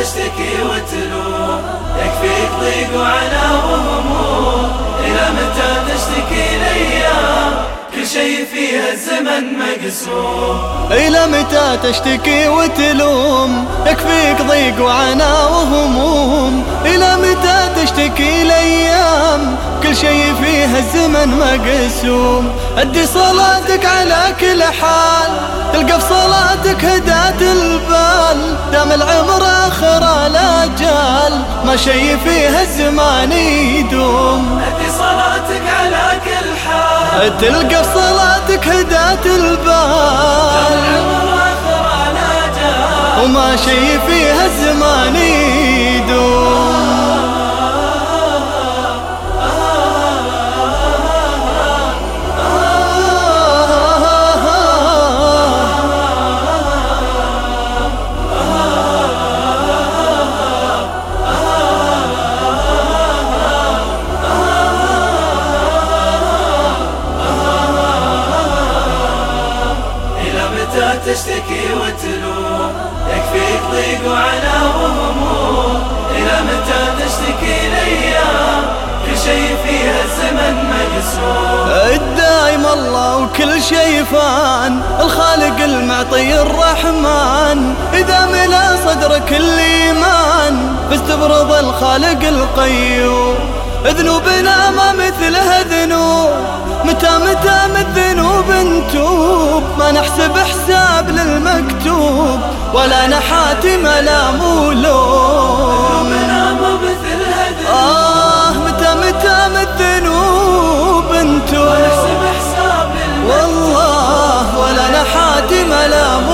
تشتكي وتلوم. يكفي ضيق وعنا وهموم إلى متى تشتكي الأيام كل شيء فيها الزمن مقسوم. إلى متى تشتكي وتلوم؟ يكفيك ضيق وعنا وهموم إلى متى تشتكي الأيام كل شيء فيها الزمن مقسوم. أدي صلاتك على كل حال. تلقى في صلاتك هداة البال. دام العمر آخر الأجال ما شيء فيها الزمان يدوم. أدي صلاتك على كل حال. تلقى في صلاتك هداة البال. وما شيء فيها الزمان يدوم. تشتكي وتلوم يكفيك ضيق وعنا وهموم إلى متى تشتكي الأيام كل شيء فيها الزمن مقسوم الدايم الله وكل شيء فان. الخالق المعطي الرحمن. إذا ملا صدرك الإيمان. فاستبرض الخالق القيوم. ذنوبنا ما مثلها ذنوب. متى متى من الذنوب نتوب؟ ما نحسب حساب للمكتوب ولا نحاتم لا مولوم آه متى متى من الذنوب نتوب؟ والله ولا نحاتم لا مولوم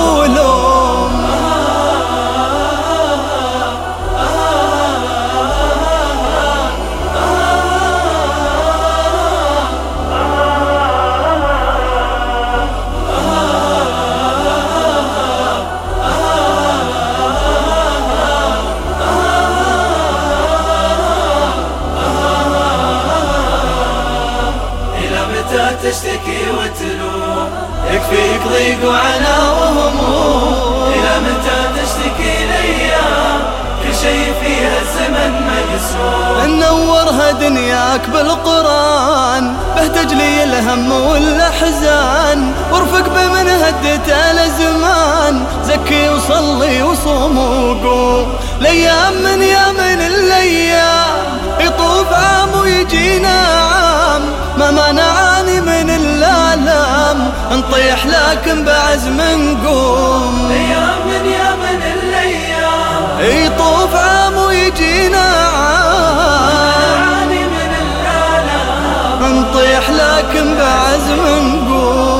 يكفيك ضيق وعنا وهموم إلى متى تشتكي الأيام كل شيء فيها الزمن مقسوم نورها دنياك بالقرآن به تجلي الهم والأحزان. وارفق بمن هدت الأزمان زكي وصلي وصوم وقوم. الأيام من يا من الأيام يطوف عام ويجينا عام. ما منعاني من الآلام نطيح لكن بعزم نقوم. أيام من يا من الأيام يطوف عام ويجينا عام. نعاني من الآلام. نطيح لكن بعزم نقوم.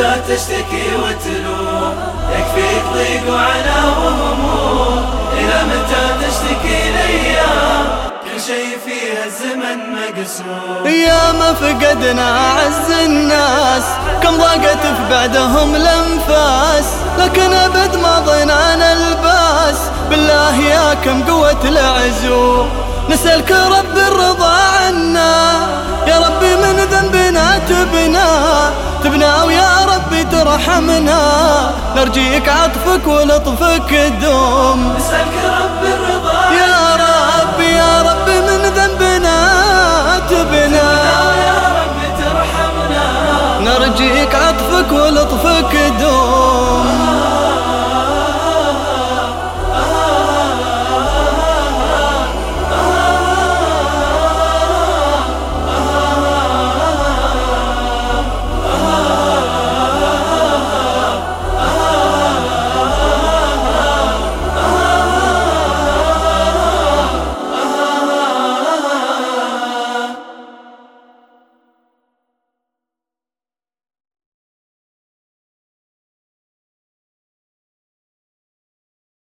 تشتكي وتلوم. يكفيك ضيق وعنا وهموم إلى متى تشتكي الأيام؟ كل شيء فيها الزمن مقسوم. يا ما فقدنا أعز الناس. كم ضاقت في بعدهم الأنفاس. لكن أبد ما ضينا الباس. بالله يا كم قوة العزوم. نسألك رب الرضا عنا. يا ربي من ذنبنا تبنا تبنا ويا ترحمنا نرجيك عطفك ولطفك دوم نسألك رب الرضا. يا رب يا رب من ذنبنا تبنا. يا رب ترحمنا. نرجيك عطفك ولطفك